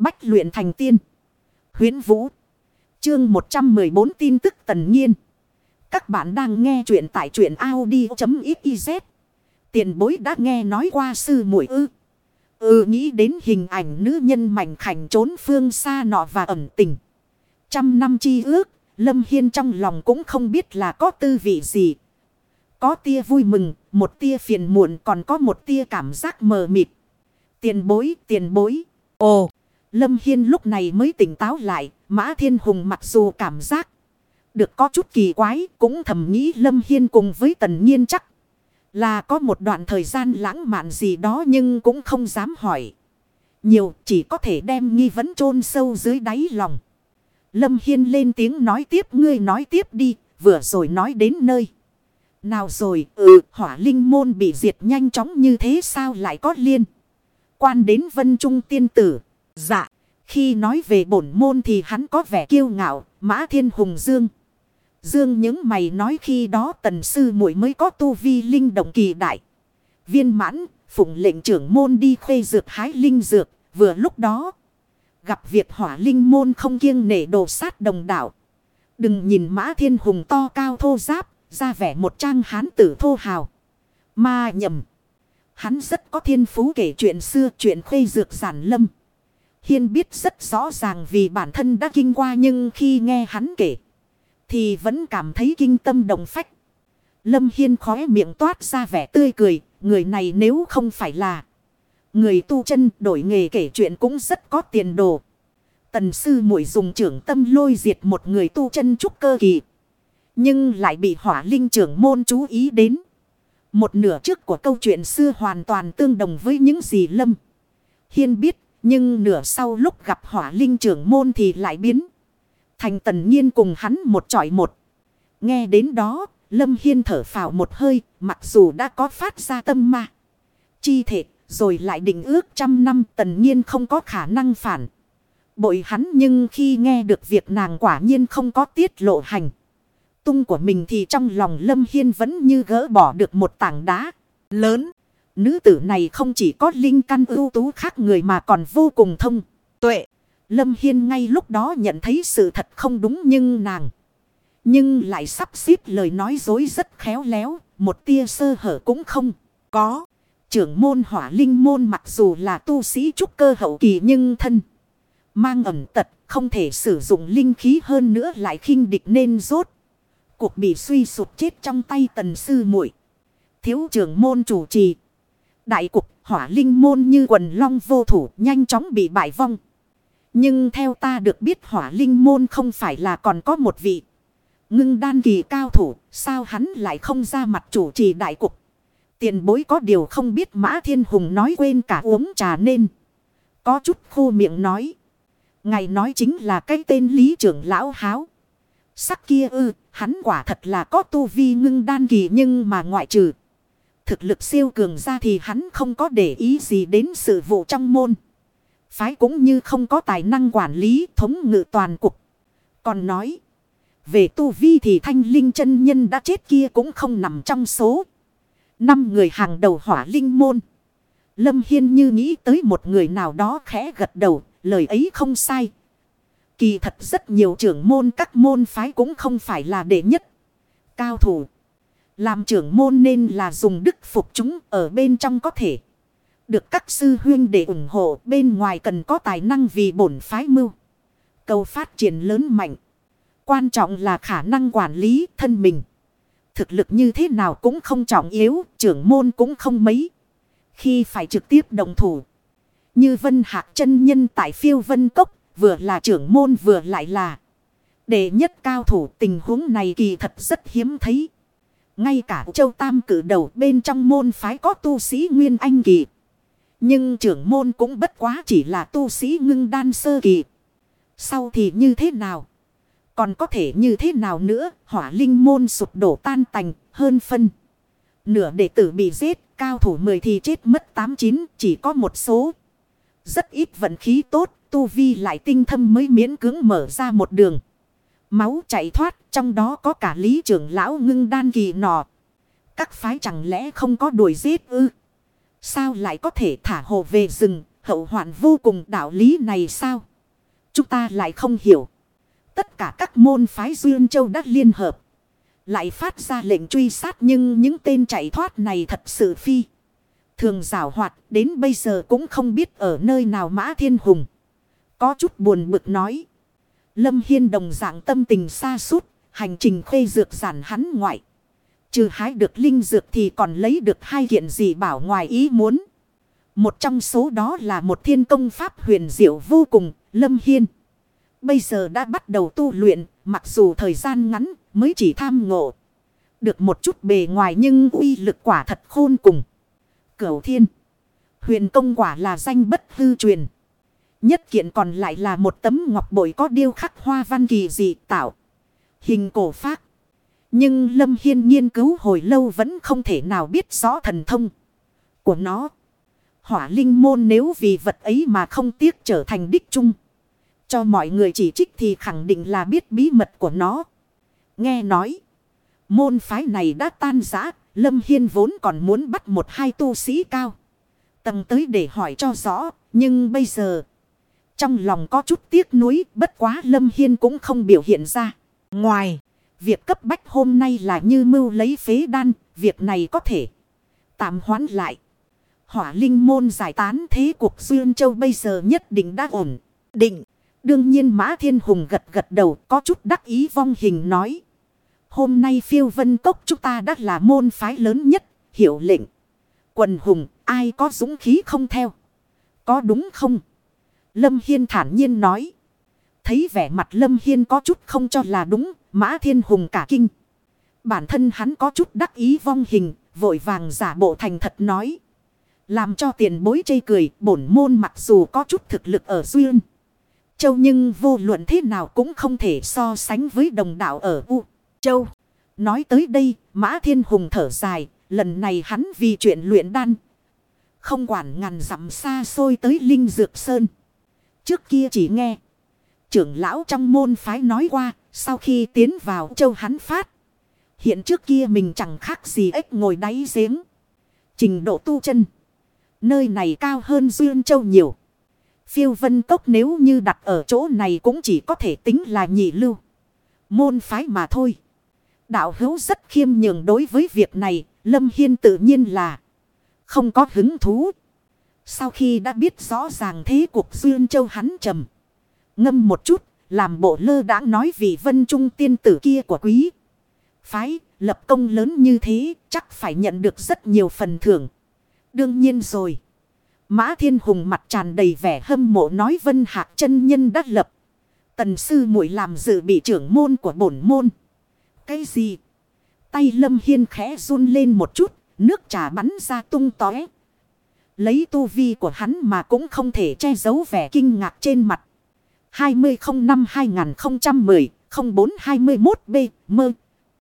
Bách luyện thành tiên. Huyến Vũ. Chương 114 tin tức tần nhiên. Các bạn đang nghe truyện tại truyện Audi.xyz. Tiền bối đã nghe nói qua sư muội ư. Ừ nghĩ đến hình ảnh nữ nhân mảnh khảnh trốn phương xa nọ và ẩn tình. Trăm năm chi ước, Lâm Hiên trong lòng cũng không biết là có tư vị gì. Có tia vui mừng, một tia phiền muộn còn có một tia cảm giác mờ mịt. Tiền bối, tiền bối. Ồ, Lâm Hiên lúc này mới tỉnh táo lại, Mã Thiên Hùng mặc dù cảm giác được có chút kỳ quái, cũng thầm nghĩ Lâm Hiên cùng với Tần Nhiên chắc là có một đoạn thời gian lãng mạn gì đó nhưng cũng không dám hỏi. Nhiều chỉ có thể đem nghi vấn chôn sâu dưới đáy lòng. Lâm Hiên lên tiếng nói tiếp ngươi nói tiếp đi, vừa rồi nói đến nơi. Nào rồi, ừ, hỏa linh môn bị diệt nhanh chóng như thế sao lại có liên. Quan đến vân trung tiên tử. Dạ, khi nói về bổn môn thì hắn có vẻ kiêu ngạo, mã thiên hùng dương. Dương những mày nói khi đó tần sư muội mới có tu vi linh động kỳ đại. Viên mãn, phụng lệnh trưởng môn đi khuê dược hái linh dược, vừa lúc đó. Gặp việc hỏa linh môn không kiêng nể đồ sát đồng đảo. Đừng nhìn mã thiên hùng to cao thô giáp, ra vẻ một trang hán tử thô hào. Mà nhầm. Hắn rất có thiên phú kể chuyện xưa chuyện khuê dược giản lâm. Hiên biết rất rõ ràng vì bản thân đã kinh qua nhưng khi nghe hắn kể. Thì vẫn cảm thấy kinh tâm đồng phách. Lâm Hiên khóe miệng toát ra vẻ tươi cười. Người này nếu không phải là. Người tu chân đổi nghề kể chuyện cũng rất có tiền đồ. Tần sư muội dùng trưởng tâm lôi diệt một người tu chân trúc cơ kỳ. Nhưng lại bị hỏa linh trưởng môn chú ý đến. Một nửa trước của câu chuyện xưa hoàn toàn tương đồng với những gì Lâm. Hiên biết, nhưng nửa sau lúc gặp hỏa linh trưởng môn thì lại biến. Thành tần nhiên cùng hắn một trọi một. Nghe đến đó, Lâm Hiên thở phào một hơi, mặc dù đã có phát ra tâm ma. Chi thể, rồi lại định ước trăm năm tần nhiên không có khả năng phản. Bội hắn nhưng khi nghe được việc nàng quả nhiên không có tiết lộ hành tung của mình thì trong lòng Lâm Hiên vẫn như gỡ bỏ được một tảng đá lớn. Nữ tử này không chỉ có linh căn ưu tú khác người mà còn vô cùng thông, tuệ. Lâm Hiên ngay lúc đó nhận thấy sự thật không đúng nhưng nàng. Nhưng lại sắp xếp lời nói dối rất khéo léo, một tia sơ hở cũng không có. Trưởng môn hỏa linh môn mặc dù là tu sĩ trúc cơ hậu kỳ nhưng thân. Mang ẩm tật, không thể sử dụng linh khí hơn nữa lại khinh địch nên rốt cuộc bị suy sụp chết trong tay tần sư muội Thiếu trưởng môn chủ trì. Đại cục hỏa linh môn như quần long vô thủ nhanh chóng bị bại vong. Nhưng theo ta được biết hỏa linh môn không phải là còn có một vị. Ngưng đan kỳ cao thủ, sao hắn lại không ra mặt chủ trì đại cục. Tiền bối có điều không biết Mã Thiên Hùng nói quên cả uống trà nên. Có chút khô miệng nói. Ngài nói chính là cái tên lý trưởng lão háo. Sắc kia ư, hắn quả thật là có tu vi ngưng đan kỳ nhưng mà ngoại trừ. Thực lực siêu cường ra thì hắn không có để ý gì đến sự vụ trong môn. Phái cũng như không có tài năng quản lý thống ngự toàn cục. Còn nói, về tu vi thì thanh linh chân nhân đã chết kia cũng không nằm trong số. Năm người hàng đầu hỏa linh môn. Lâm Hiên như nghĩ tới một người nào đó khẽ gật đầu, lời ấy không sai, Kỳ thật rất nhiều trưởng môn các môn phái cũng không phải là đệ nhất. Cao thủ. Làm trưởng môn nên là dùng đức phục chúng ở bên trong có thể. Được các sư huyên để ủng hộ bên ngoài cần có tài năng vì bổn phái mưu. Cầu phát triển lớn mạnh. Quan trọng là khả năng quản lý thân mình. Thực lực như thế nào cũng không trọng yếu, trưởng môn cũng không mấy. Khi phải trực tiếp đồng thủ. Như Vân Hạc chân nhân tại phiêu Vân Cốc vừa là trưởng môn vừa lại là đệ nhất cao thủ tình huống này kỳ thật rất hiếm thấy. Ngay cả châu tam cử đầu bên trong môn phái có tu sĩ Nguyên Anh kỳ. Nhưng trưởng môn cũng bất quá chỉ là tu sĩ ngưng đan sơ kỳ. Sau thì như thế nào? Còn có thể như thế nào nữa? Hỏa linh môn sụp đổ tan tành hơn phân. Nửa đệ tử bị giết, cao thủ 10 thì chết mất 8-9, chỉ có một số. Rất ít vận khí tốt, tu vi lại tinh thâm mới miễn cưỡng mở ra một đường. Máu chạy thoát, trong đó có cả lý trưởng lão ngưng đan kỳ nọ. Các phái chẳng lẽ không có đuổi giết ư? Sao lại có thể thả hồ về rừng, hậu hoạn vô cùng đạo lý này sao? Chúng ta lại không hiểu. Tất cả các môn phái Duyên Châu đã liên hợp. Lại phát ra lệnh truy sát nhưng những tên chạy thoát này thật sự phi. Thường rào hoạt đến bây giờ cũng không biết ở nơi nào Mã Thiên Hùng. Có chút buồn bực nói. Lâm Hiên đồng dạng tâm tình xa suốt. Hành trình khuê dược giản hắn ngoại. Trừ hái được linh dược thì còn lấy được hai kiện gì bảo ngoài ý muốn. Một trong số đó là một thiên công pháp huyền diệu vô cùng, Lâm Hiên. Bây giờ đã bắt đầu tu luyện, mặc dù thời gian ngắn mới chỉ tham ngộ. Được một chút bề ngoài nhưng uy lực quả thật khôn cùng. Cửu thiên. Huyền công quả là danh bất hư truyền. Nhất kiện còn lại là một tấm ngọc bội có điêu khắc hoa văn kỳ dị tạo. Hình cổ phác. Nhưng Lâm Hiên nghiên cứu hồi lâu vẫn không thể nào biết rõ thần thông của nó. Hỏa linh môn nếu vì vật ấy mà không tiếc trở thành đích chung. Cho mọi người chỉ trích thì khẳng định là biết bí mật của nó. Nghe nói. Môn phái này đã tan rã. Lâm Hiên vốn còn muốn bắt một hai tu sĩ cao. Tầng tới để hỏi cho rõ. Nhưng bây giờ. Trong lòng có chút tiếc nuối. Bất quá Lâm Hiên cũng không biểu hiện ra. Ngoài. Việc cấp bách hôm nay là như mưu lấy phế đan. Việc này có thể. Tạm hoãn lại. Hỏa linh môn giải tán thế cuộc Duyên Châu bây giờ nhất định đã ổn. Định. Đương nhiên Mã Thiên Hùng gật gật đầu có chút đắc ý vong hình nói. Hôm nay phiêu vân cốc chúng ta đã là môn phái lớn nhất, hiểu lệnh. Quần hùng, ai có dũng khí không theo? Có đúng không? Lâm Hiên thản nhiên nói. Thấy vẻ mặt Lâm Hiên có chút không cho là đúng, Mã Thiên Hùng cả kinh. Bản thân hắn có chút đắc ý vong hình, vội vàng giả bộ thành thật nói. Làm cho tiền bối chây cười, bổn môn mặc dù có chút thực lực ở duyên. Châu nhưng vô luận thế nào cũng không thể so sánh với đồng đạo ở U. Châu. Nói tới đây, Mã Thiên Hùng thở dài, lần này hắn vì chuyện luyện đan. Không quản ngàn dặm xa xôi tới Linh Dược Sơn. Trước kia chỉ nghe. Trưởng lão trong môn phái nói qua, sau khi tiến vào châu hắn phát. Hiện trước kia mình chẳng khác gì ếch ngồi đáy giếng. Trình độ tu chân. Nơi này cao hơn Duyên Châu nhiều. Phiêu vân cốc nếu như đặt ở chỗ này cũng chỉ có thể tính là nhị lưu. Môn phái mà thôi. Đạo hữu rất khiêm nhường đối với việc này. Lâm Hiên tự nhiên là không có hứng thú. Sau khi đã biết rõ ràng thế cuộc Duyên Châu hắn trầm. Ngâm một chút. Làm bộ lơ đã nói vì vân trung tiên tử kia của quý. Phái lập công lớn như thế chắc phải nhận được rất nhiều phần thưởng. Đương nhiên rồi. Mã Thiên Hùng mặt tràn đầy vẻ hâm mộ nói Vân Hạc chân nhân đắc lập. Tần sư muội làm dự bị trưởng môn của bổn môn. Cái gì? Tay Lâm Hiên khẽ run lên một chút, nước trà bắn ra tung tóe. Lấy tu vi của hắn mà cũng không thể che giấu vẻ kinh ngạc trên mặt. 2005-2010-0421B Mơ